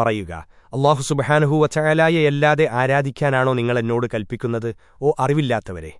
പറയുക. അള്ളാഹു സുബഹാനുഹൂവ ചായാലായല്ലാതെ ആരാധിക്കാനാണോ നിങ്ങളെന്നോട് കൽപ്പിക്കുന്നത്? ഓ അറിവില്ലാത്തവരെ.